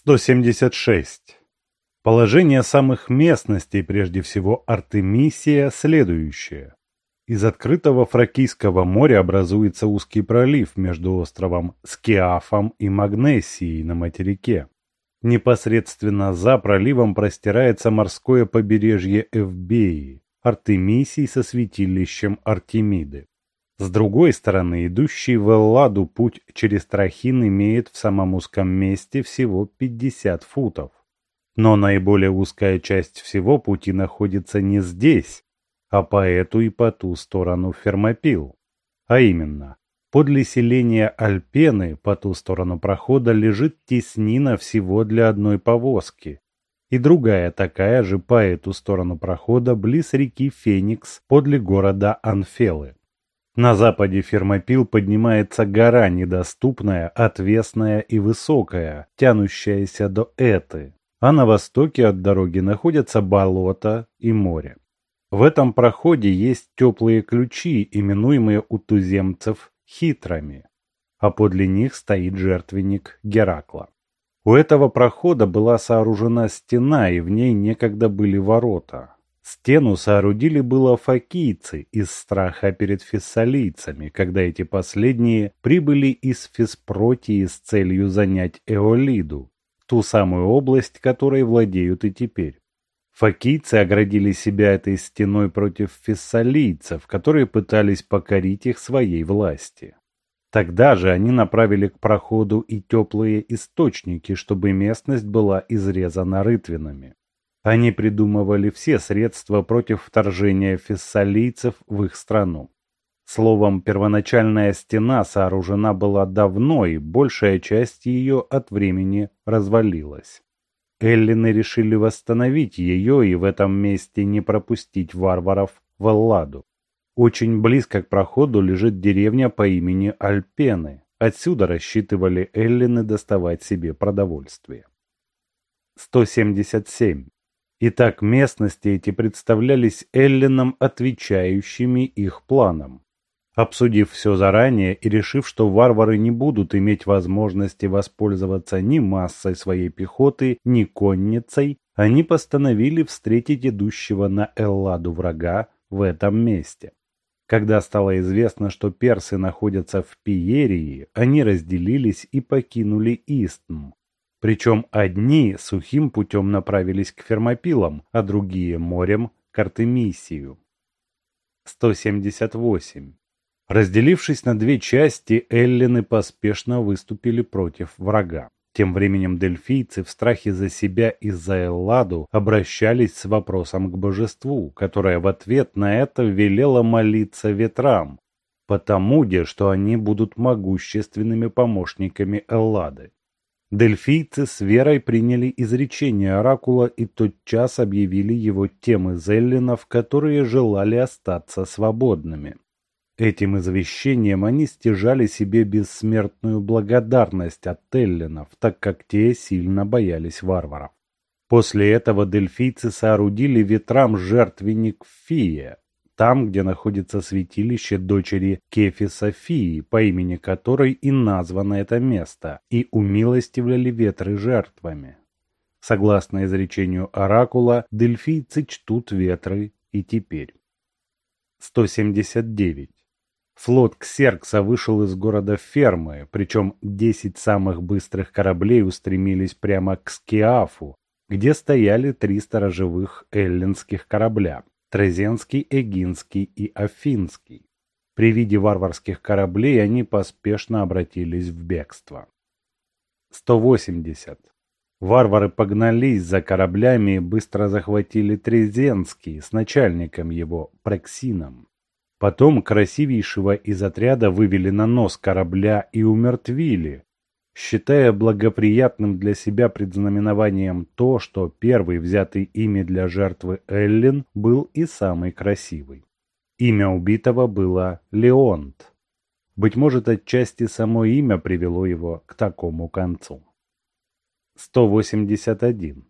176. Положение самых местностей, прежде всего Артемисия, следующее. Из открытого Фракийского моря образуется узкий пролив между островом Скиафом и Магнесией на материке. Непосредственно за проливом простирается морское побережье Эвбеи, Артемисий со святилищем Артемиды. С другой стороны, идущий в Элладу путь через Трахин имеет в самом узком месте всего 50 футов. Но наиболее узкая часть всего пути находится не здесь, а по эту и по ту сторону Фермопил. А именно, подле селения Альпены по ту сторону прохода лежит теснина всего для одной повозки, и другая такая же по эту сторону прохода близ реки Феникс подле города Анфелы. На западе Фермопил поднимается гора недоступная, отвесная и высокая, тянущаяся до Эты, а на востоке от дороги находятся болото и море. В этом проходе есть теплые ключи, именуемые у туземцев хитрами, а подле них стоит жертвенник Геракла. У этого прохода была сооружена стена, и в ней некогда были ворота. Стену соорудили было фокийцы из страха перед фессалийцами, когда эти последние прибыли из Феспротии с целью занять Эолиду, ту самую область, которой владеют и теперь. Фокийцы оградили себя этой стеной против фессалийцев, которые пытались покорить их своей власти. Тогда же они направили к проходу и теплые источники, чтобы местность была изрезана рытвинами. Они придумывали все средства против вторжения фессалийцев в их страну. Словом, первоначальная стена сооружена была давно, и большая часть ее от времени развалилась. Эллины решили восстановить ее и в этом месте не пропустить варваров в Элладу. Очень близко к проходу лежит деревня по имени Альпены. Отсюда рассчитывали эллины доставать себе продовольствие. 177. Итак, местности эти представлялись эллинам отвечающими их планам. Обсудив все заранее и решив, что варвары не будут иметь возможности воспользоваться ни массой своей пехоты, ни конницей, они постановили встретить идущего на Элладу врага в этом месте. Когда стало известно, что персы находятся в Пиерии, они разделились и покинули Истм, причем одни сухим путем направились к Фермопилам, а другие морем к Артемисию. 178. Разделившись на две части, эллины поспешно выступили против врага. Тем временем дельфийцы в страхе за себя и за Элладу обращались с вопросом к божеству, которое в ответ на это велело молиться ветрам, потому де, что они будут могущественными помощниками Эллады. Дельфийцы с верой приняли изречение оракула и тотчас объявили его тем из эллинов, которые желали остаться свободными. Этим извещением они стяжали себе бессмертную благодарность от эллинов, так как те сильно боялись варваров. После этого дельфийцы соорудили ветрам жертвенник Фия, там, где находится святилище дочери Кефи Фии, по имени которой и названо это место, и умилостивляли ветры жертвами. Согласно изречению оракула, дельфийцы чтут ветры и теперь. 179. Флот Ксеркса вышел из города Фермы, причем 10 самых быстрых кораблей устремились прямо к Скиафу, где стояли три сторожевых эллинских корабля. Трезенский, Эгинский и Афинский. При виде варварских кораблей они поспешно обратились в бегство. 180. Варвары погнались за кораблями и быстро захватили Трезенский с начальником его, Прексином. Потом красивейшего из отряда вывели на нос корабля и умертвили, считая благоприятным для себя предзнаменованием то, что первый взятый ими для жертвы Эллин был и самый красивый. Имя убитого было Леонт. Быть может, отчасти само имя привело его к такому концу. 181.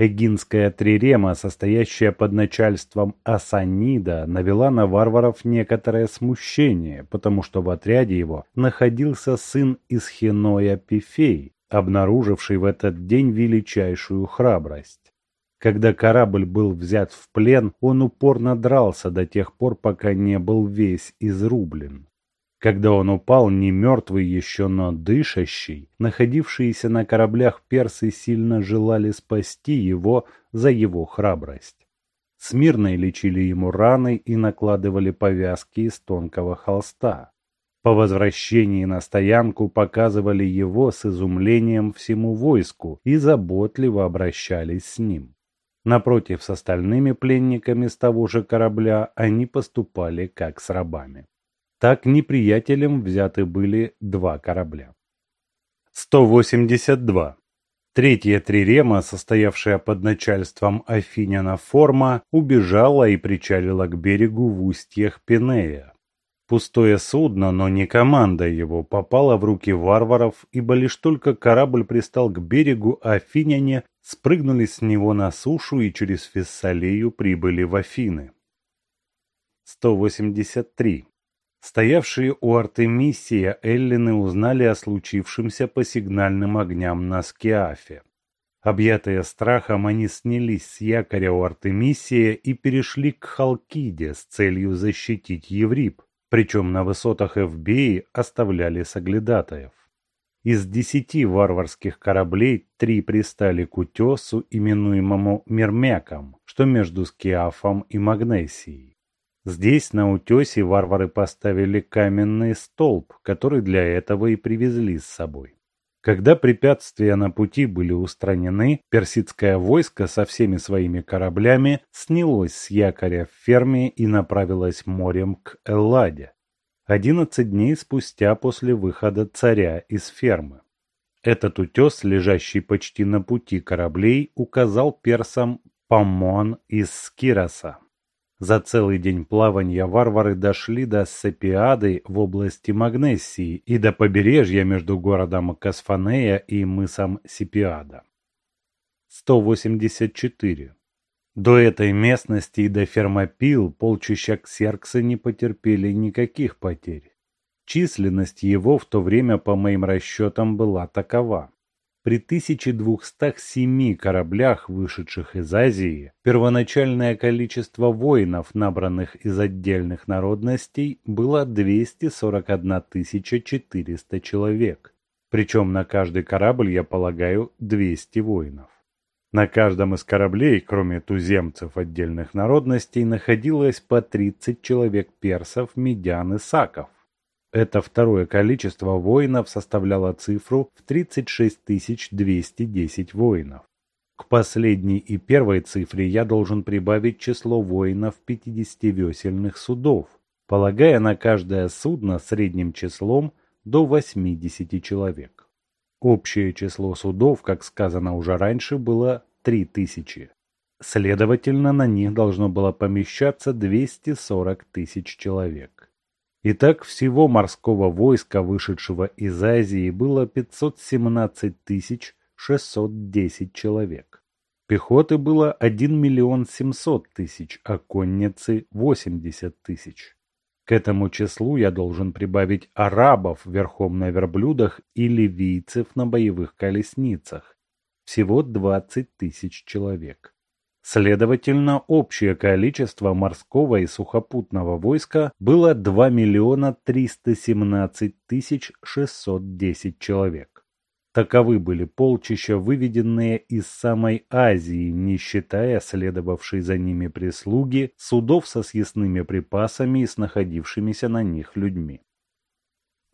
Эгинская трирема, состоящая под начальством Асанида, навела на варваров некоторое смущение, потому что в отряде его находился сын Исхиноя Пифей, обнаруживший в этот день величайшую храбрость. Когда корабль был взят в плен, он упорно дрался до тех пор, пока не был весь изрублен. Когда он упал, не мертвый еще, но дышащий, находившиеся на кораблях персы сильно желали спасти его за его храбрость. Смирно лечили ему раны и накладывали повязки из тонкого холста. По возвращении на стоянку показывали его с изумлением всему войску и заботливо обращались с ним. Напротив, с остальными пленниками с того же корабля они поступали как с рабами. Так неприятелем взяты были два корабля. 182. Третья трирема, состоявшая под начальством Афиняна Форма, убежала и причалила к берегу в устьях Пинея. Пустое судно, но не команда его, попало в руки варваров, ибо лишь только корабль пристал к берегу, афиняне спрыгнули с него на сушу и через Фессалию прибыли в Афины. 183. Стоявшие у Артемисия эллины узнали о случившемся по сигнальным огням на Скиафе. Объятые страхом, они снялись с якоря у Артемисия и перешли к Халкиде с целью защитить Еврип, причем на высотах Эвбеи оставляли соглядатаев. Из десяти варварских кораблей три пристали к утесу, именуемому Мермяком, что между Скиафом и Магнесией. Здесь, на утесе, варвары поставили каменный столб, который для этого и привезли с собой. Когда препятствия на пути были устранены, персидское войско со всеми своими кораблями снялось с якоря в ферме и направилось морем к Элладе. Одиннадцать дней спустя после выхода царя из фермы. Этот утес, лежащий почти на пути кораблей, указал персам Помон из Скироса. За целый день плавания варвары дошли до Сапиады в области Магнесии и до побережья между городом Касфанея и мысом Сипиада. 184. До этой местности и до Фермопил полчища ксерксы не потерпели никаких потерь. Численность его в то время, по моим расчетам, была такова. При 1207 кораблях, вышедших из Азии, первоначальное количество воинов, набранных из отдельных народностей, было 241 400 человек. Причем на каждый корабль, я полагаю, 200 воинов. На каждом из кораблей, кроме туземцев отдельных народностей, находилось по 30 человек персов, медян и саков. Это второе количество воинов составляло цифру в 36 210 воинов. К последней и первой цифре я должен прибавить число воинов 50-весельных судов, полагая на каждое судно средним числом до 80 человек. Общее число судов, как сказано уже раньше, было 3000. Следовательно, на них должно было помещаться 240 тысяч человек. Итак, всего морского войска, вышедшего из Азии, было 517 610 человек. Пехоты было 1 миллион 700 тысяч, а конницы 80 тысяч. К этому числу я должен прибавить арабов верхом на верблюдах и ливийцев на боевых колесницах. Всего 20 тысяч человек. Следовательно, общее количество морского и сухопутного войска было 2 миллиона 317 тысяч 610 человек. Таковы были полчища, выведенные из самой Азии, не считая следовавшей за ними прислуги, судов со съестными припасами и с находившимися на них людьми.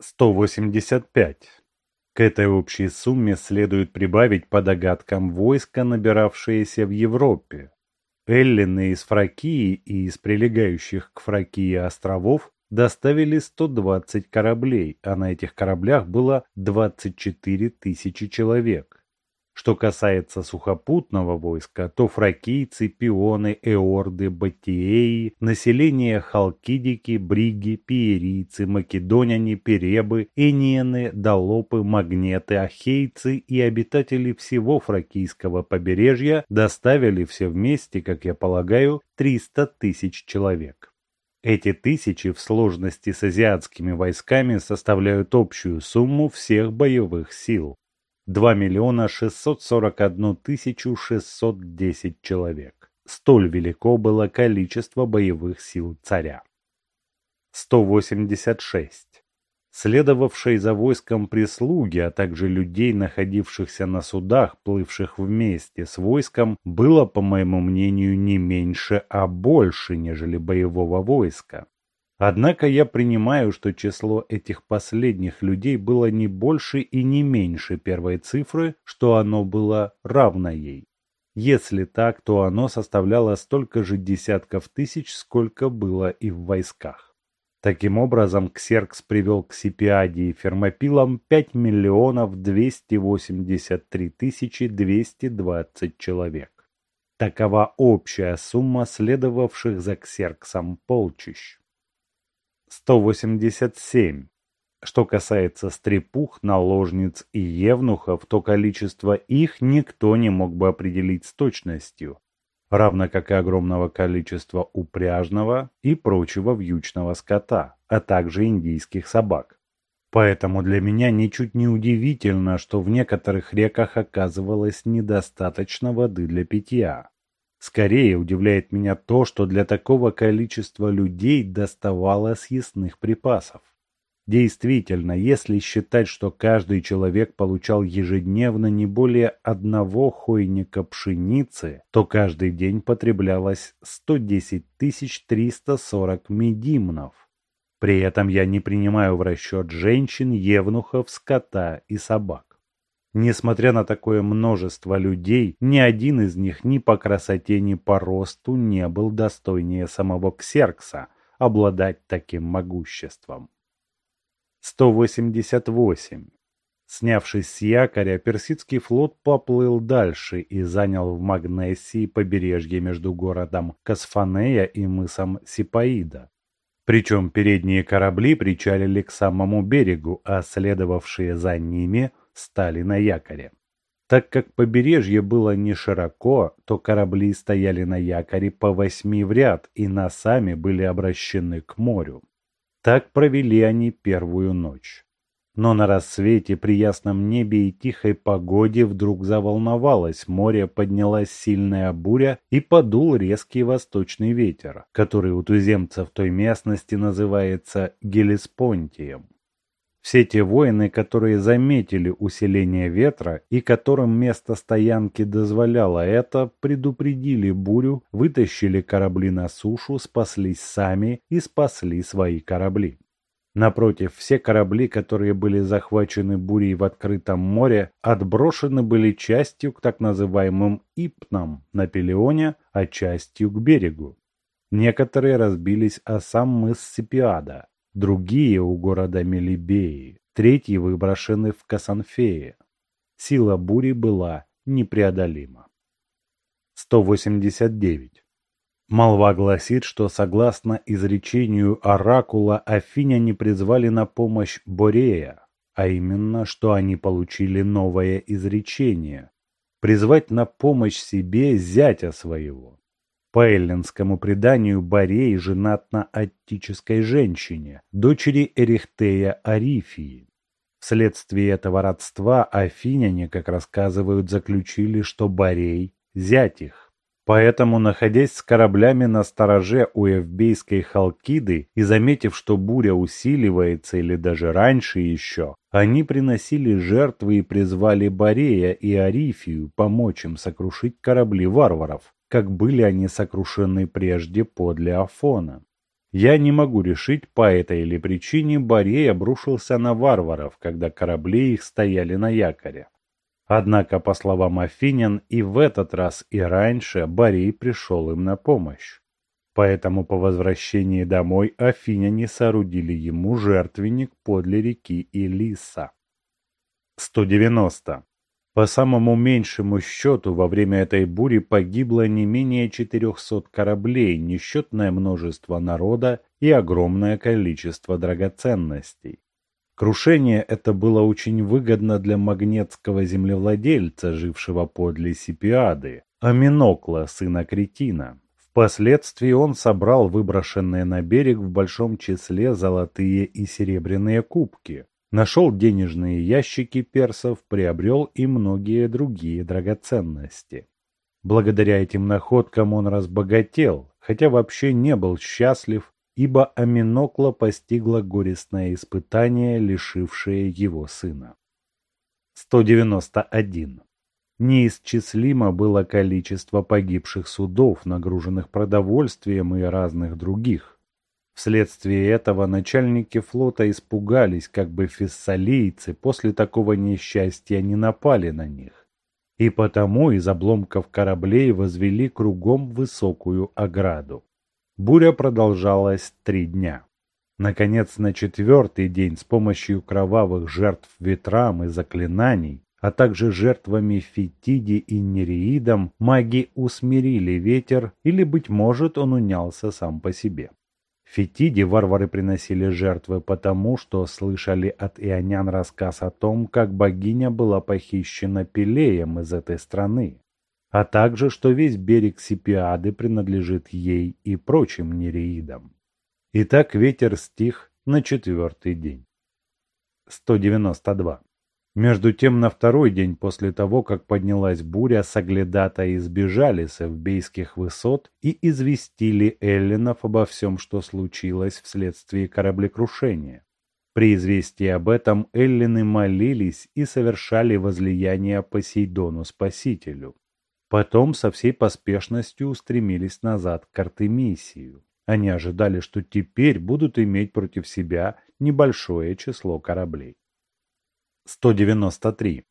185. К этой общей сумме следует прибавить по догадкам войска, набиравшиеся в Европе. Эллины из Фракии и из прилегающих к Фракии островов доставили 120 кораблей, а на этих кораблях было 24 тысячи человек. Что касается сухопутного войска, то фракийцы, пионы, эорды, батиеи, население халкидики, бриги, пиерийцы, македоняне, перебы, эниены, долопы, магнеты, ахейцы и обитатели всего фракийского побережья доставили все вместе, как я полагаю, 300 тысяч человек. Эти тысячи в сложности с азиатскими войсками составляют общую сумму всех боевых сил. 2 миллиона 641 тысячу 610 человек. Столь велико было количество боевых сил царя. 186. Следовавшей за войском прислуги, а также людей, находившихся на судах, плывших вместе с войском, было, по моему мнению, не меньше, а больше, нежели боевого войска. Однако я принимаю, что число этих последних людей было не больше и не меньше первой цифры, что оно было равно ей. Если так, то оно составляло столько же десятков тысяч, сколько было и в войсках. Таким образом, Ксеркс привел к Сипиаде и Фермопилам 5 миллионов 283 тысячи 220 человек. Такова общая сумма следовавших за Ксерксом полчищ. 187. Что касается стрепух, наложниц и евнухов, то количество их никто не мог бы определить с точностью, равно как и огромного количества упряжного и прочего вьючного скота, а также индийских собак. Поэтому для меня ничуть не удивительно, что в некоторых реках оказывалось недостаточно воды для питья. Скорее удивляет меня то, что для такого количества людей доставало съестных припасов. Действительно, если считать, что каждый человек получал ежедневно не более одного хойника пшеницы, то каждый день потреблялось 110 340 медимнов. При этом я не принимаю в расчет женщин, евнухов, скота и собак. Несмотря на такое множество людей, ни один из них ни по красоте, ни по росту не был достойнее самого Ксеркса обладать таким могуществом. 188. Снявшись с якоря, персидский флот поплыл дальше и занял в Магнесии побережье между городом Касфанея и мысом Сипаида. Причем передние корабли причалили к самому берегу, а следовавшие за ними – стали на якоре. Так как побережье было не широко, то корабли стояли на якоре по восьми в ряд и носами были обращены к морю. Так провели они первую ночь. Но на рассвете при ясном небе и тихой погоде вдруг заволновалось море, поднялась сильная буря и подул резкий восточный ветер, который у туземцев той местности называется Гелеспонтием. Все те воины, которые заметили усиление ветра и которым место стоянки дозволяло это, предупредили бурю, вытащили корабли на сушу, спаслись сами и спасли свои корабли. Напротив, все корабли, которые были захвачены бурей в открытом море, отброшены были частью к так называемым ипнам на Пелеоне, а частью к берегу. Некоторые разбились о сам мыс Сипиада, другие у города Мелибеи, третьи выброшены в Касанфее. Сила бури была непреодолима. 189. Молва гласит, что согласно изречению оракула афиняне призвали на помощь Борея, а именно, что они получили новое изречение – призвать на помощь себе зятя своего. По эллинскому преданию Борей женат на аттической женщине, дочери Эрихтея Арифии. Вследствие этого родства афиняне, как рассказывают, заключили, что Борей – зять их. Поэтому, находясь с кораблями на стороже у Эвбейской Халкиды и заметив, что буря усиливается или даже раньше еще, они приносили жертвы и призвали Борея и Арифию помочь им сокрушить корабли варваров как были они сокрушены прежде подле Афона. Я не могу решить, по этой или причине Борей обрушился на варваров, когда корабли их стояли на якоре. Однако, по словам Афинян, и в этот раз, и раньше Борей пришел им на помощь. Поэтому по возвращении домой афиняне соорудили ему жертвенник подле реки Илиса. 190. По самому меньшему счету, во время этой бури погибло не менее 400 кораблей, несчетное множество народа и огромное количество драгоценностей. Крушение это было очень выгодно для магнетского землевладельца, жившего подле Сипиады, Аминокла, сына Кретина. Впоследствии он собрал выброшенные на берег в большом числе золотые и серебряные кубки, Нашел денежные ящики персов, приобрел и многие другие драгоценности. Благодаря этим находкам он разбогател, хотя вообще не был счастлив, ибо Аминокла постигло горестное испытание, лишившее его сына. 191. Неисчислимо было количество погибших судов, нагруженных продовольствием и разных других. Вследствие этого начальники флота испугались, как бы фессалийцы после такого несчастья не напали на них. И потому из обломков кораблей возвели кругом высокую ограду. Буря продолжалась три дня. Наконец, на четвертый день с помощью кровавых жертв ветрам и заклинаний а также жертвами Фетиди и Нереидом, маги усмирили ветер, или, быть может, он унялся сам по себе. Фетиди варвары приносили жертвы потому, что слышали от ионян рассказ о том, как богиня была похищена Пелеем из этой страны, а также, что весь берег Сипиады принадлежит ей и прочим нереидам. Итак, ветер стих на четвертый день. 192. Между тем, на второй день после того, как поднялась буря, соглядата избежали с эвбейских высот и известили эллинов обо всем, что случилось вследствие кораблекрушения. При известии об этом эллины молились и совершали возлияние Посейдону Спасителю. Потом со всей поспешностью устремились назад к Артемисию. Они ожидали, что теперь будут иметь против себя небольшое число кораблей. 193.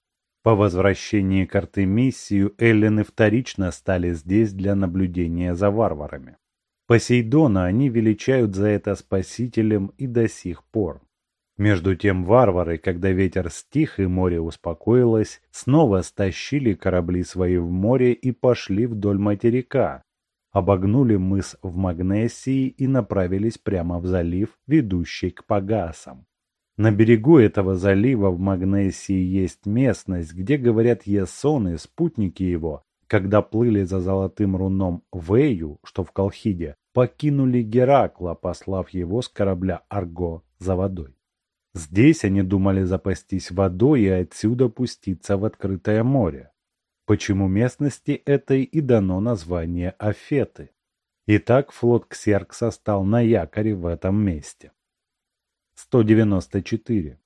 По возвращении к Артемисию эллины вторично стали здесь для наблюдения за варварами. Посейдона они величают за это спасителем и до сих пор. Между тем варвары, когда ветер стих и море успокоилось, снова стащили корабли свои в море и пошли вдоль материка, обогнули мыс в Магнесии и направились прямо в залив, ведущий к Пагасам. На берегу этого залива в Магнесии есть местность, где, говорят Есоны, спутники его, когда плыли за золотым руном Вэю, что в Колхиде, покинули Геракла, послав его с корабля Арго за водой. Здесь они думали запастись водой и отсюда пуститься в открытое море. Почему местности этой и дано название Афеты. Итак, флот Ксеркса стал на якоре в этом месте. 194.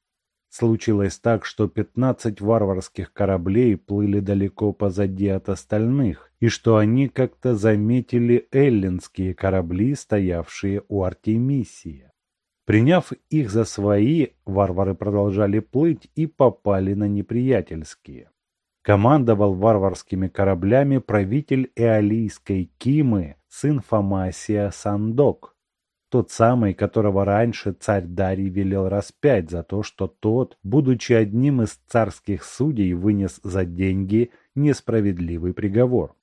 Случилось так, что 15 варварских кораблей плыли далеко позади от остальных, и что они как-то заметили эллинские корабли, стоявшие у Артемисия. Приняв их за свои, варвары продолжали плыть и попали на неприятельские. Командовал варварскими кораблями правитель Эолийской Кимы, сын Фомасия Сандок, тот самый, которого раньше царь Дарий велел распять за то, что тот, будучи одним из царских судей, вынес за деньги несправедливый приговор.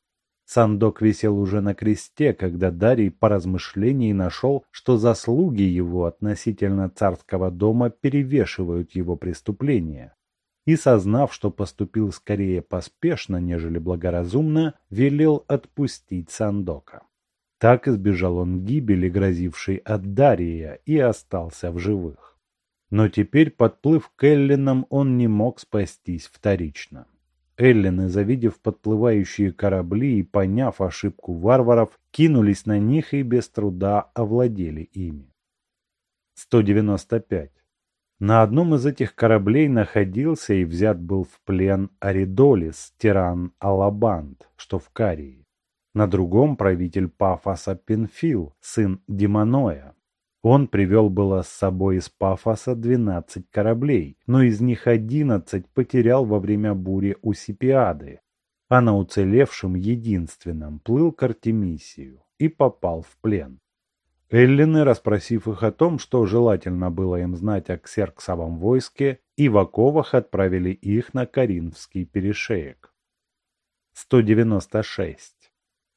Сандок висел уже на кресте, когда Дарий по размышлении нашел, что заслуги его относительно царского дома перевешивают его преступления. И, сознав, что поступил скорее поспешно, нежели благоразумно, велел отпустить Сандока. Так избежал он гибели, грозившей от Дария, и остался в живых. Но теперь, подплыв к Эллинам, он не мог спастись вторично. Эллины, завидев подплывающие корабли и поняв ошибку варваров, кинулись на них и без труда овладели ими. 195. На одном из этих кораблей находился и взят был в плен Аридолис, тиран Алабанд, что в Карии на другом правитель Пафоса Пенфил, сын Демоноя. Он привел было с собой из Пафоса двенадцать кораблей, но из них одиннадцать потерял во время бури у Сипиады, а на уцелевшем единственном плыл к Артемисию и попал в плен. Эллины, расспросив их о том, что желательно было им знать о ксерксовом войске, и в оковах отправили их на Каринфский перешеек. 196.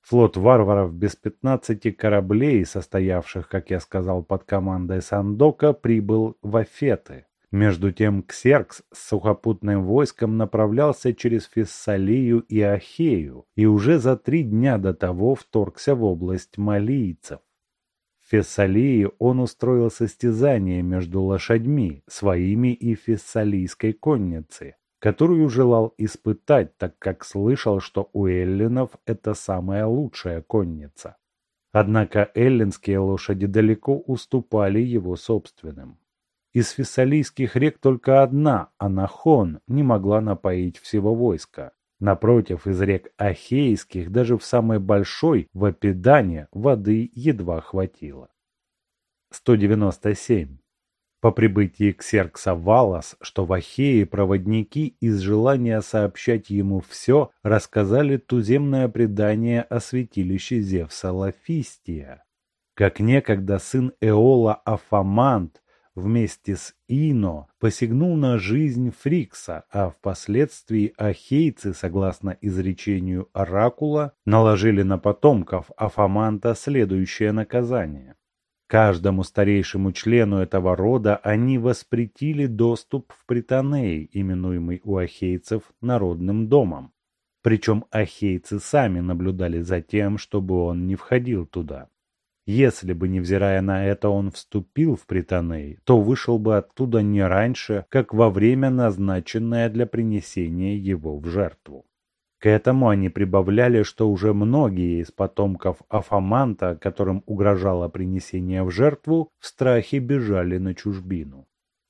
Флот варваров без пятнадцати кораблей, состоявших, как я сказал, под командой Сандока, прибыл в Афеты. Между тем Ксеркс с сухопутным войском направлялся через Фессалию и Ахею и уже за три дня до того вторгся в область малийцев. В Фессалии он устроил состязание между лошадьми, своими и фессалийской конницы, которую желал испытать, так как слышал, что у эллинов это самая лучшая конница. Однако эллинские лошади далеко уступали его собственным. Из фессалийских рек только одна, Анахон, не могла напоить всего войска. Напротив, из рек Ахейских даже в самой большой, в воды едва хватило. 197. По прибытии Ксеркса Валас, что в Ахее проводники из желания сообщать ему все, рассказали туземное предание о святилище Зевса Лафистия. Как некогда сын Эола Афамант вместе с Ино посягнул на жизнь Фрикса, а впоследствии ахейцы, согласно изречению Оракула, наложили на потомков Афаманта следующее наказание. Каждому старейшему члену этого рода они воспретили доступ в Притоней, именуемый у ахейцев народным домом. Причем ахейцы сами наблюдали за тем, чтобы он не входил туда. Если бы, невзирая на это, он вступил в Притоней, то вышел бы оттуда не раньше, как во время, назначенное для принесения его в жертву. К этому они прибавляли, что уже многие из потомков Афаманта, которым угрожало принесение в жертву, в страхе бежали на чужбину.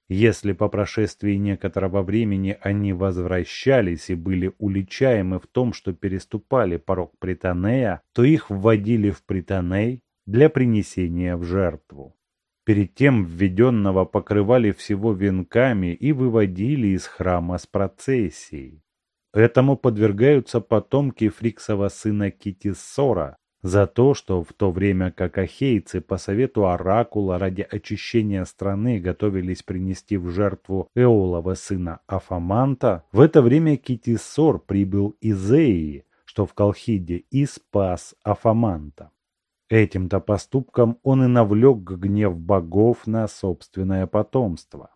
Если по прошествии некоторого времени они возвращались и были уличаемы в том, что переступали порог Притонея, то их вводили в Притоней для принесения в жертву. Перед тем введенного покрывали всего венками и выводили из храма с процессией. Этому подвергаются потомки Фриксова сына Китисора за то, что в то время как ахейцы по совету Оракула ради очищения страны готовились принести в жертву Эолова сына Афаманта, в это время Китисор прибыл из Эи, что в Колхиде, и спас Афаманта. Этим-то поступком он и навлек гнев богов на собственное потомство.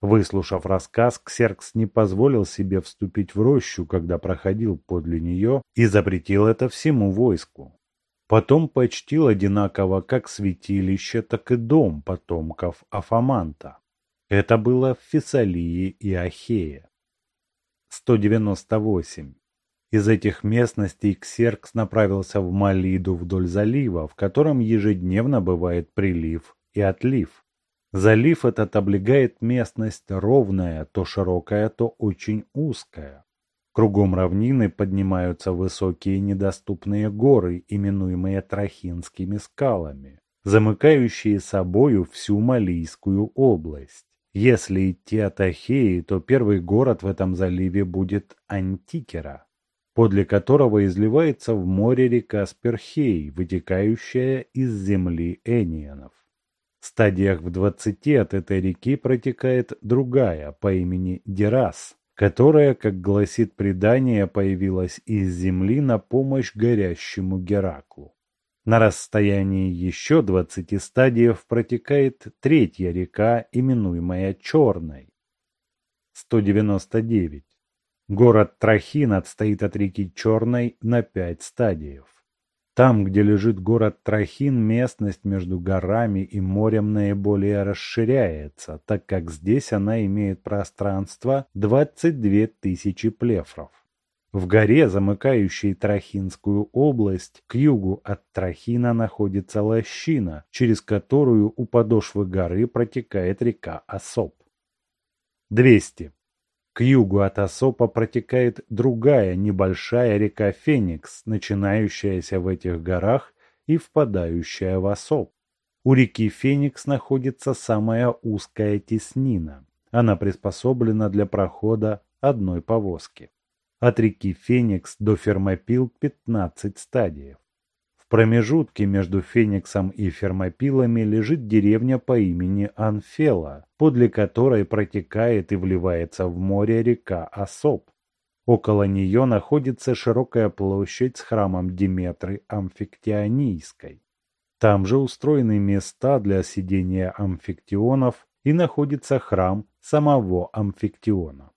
Выслушав рассказ, Ксеркс не позволил себе вступить в рощу, когда проходил подле нее, и запретил это всему войску. Потом почтил одинаково как святилище, так и дом потомков Афаманта. Это было в Фессалии и Ахее. 198. Из этих местностей Ксеркс направился в Малиду вдоль залива, в котором ежедневно бывает прилив и отлив. Залив этот облегает местность ровная, то широкая, то очень узкая. Кругом равнины поднимаются высокие недоступные горы, именуемые Трахинскими скалами, замыкающие собою всю Малийскую область. Если идти от Ахеи, то первый город в этом заливе будет Антикера, подле которого изливается в море река Сперхей, вытекающая из земли Энианов стадиях в двадцати от этой реки протекает другая по имени Дерас, которая, как гласит предание, появилась из земли на помощь горящему Гераклу. На расстоянии еще двадцати стадиев протекает третья река, именуемая Черной. 199. Город Трахин отстоит от реки Черной на пять стадиев. Там, где лежит город Трахин, местность между горами и морем наиболее расширяется, так как здесь она имеет пространство 22 тысячи плефров. В горе, замыкающей Трахинскую область, к югу от Трахина находится лощина, через которую у подошвы горы протекает река Осоп. 200. К югу от Осопа протекает другая небольшая река Феникс, начинающаяся в этих горах и впадающая в Осоп. У реки Феникс находится самая узкая теснина. Она приспособлена для прохода одной повозки. От реки Феникс до Фермопил 15 стадиев промежутке между Фениксом и Фермопилами лежит деревня по имени Анфела, подле которой протекает и вливается в море река Осоп. Около нее находится широкая площадь с храмом Диметры Амфиктионийской. Там же устроены места для сидения амфиктионов и находится храм самого Амфиктиона.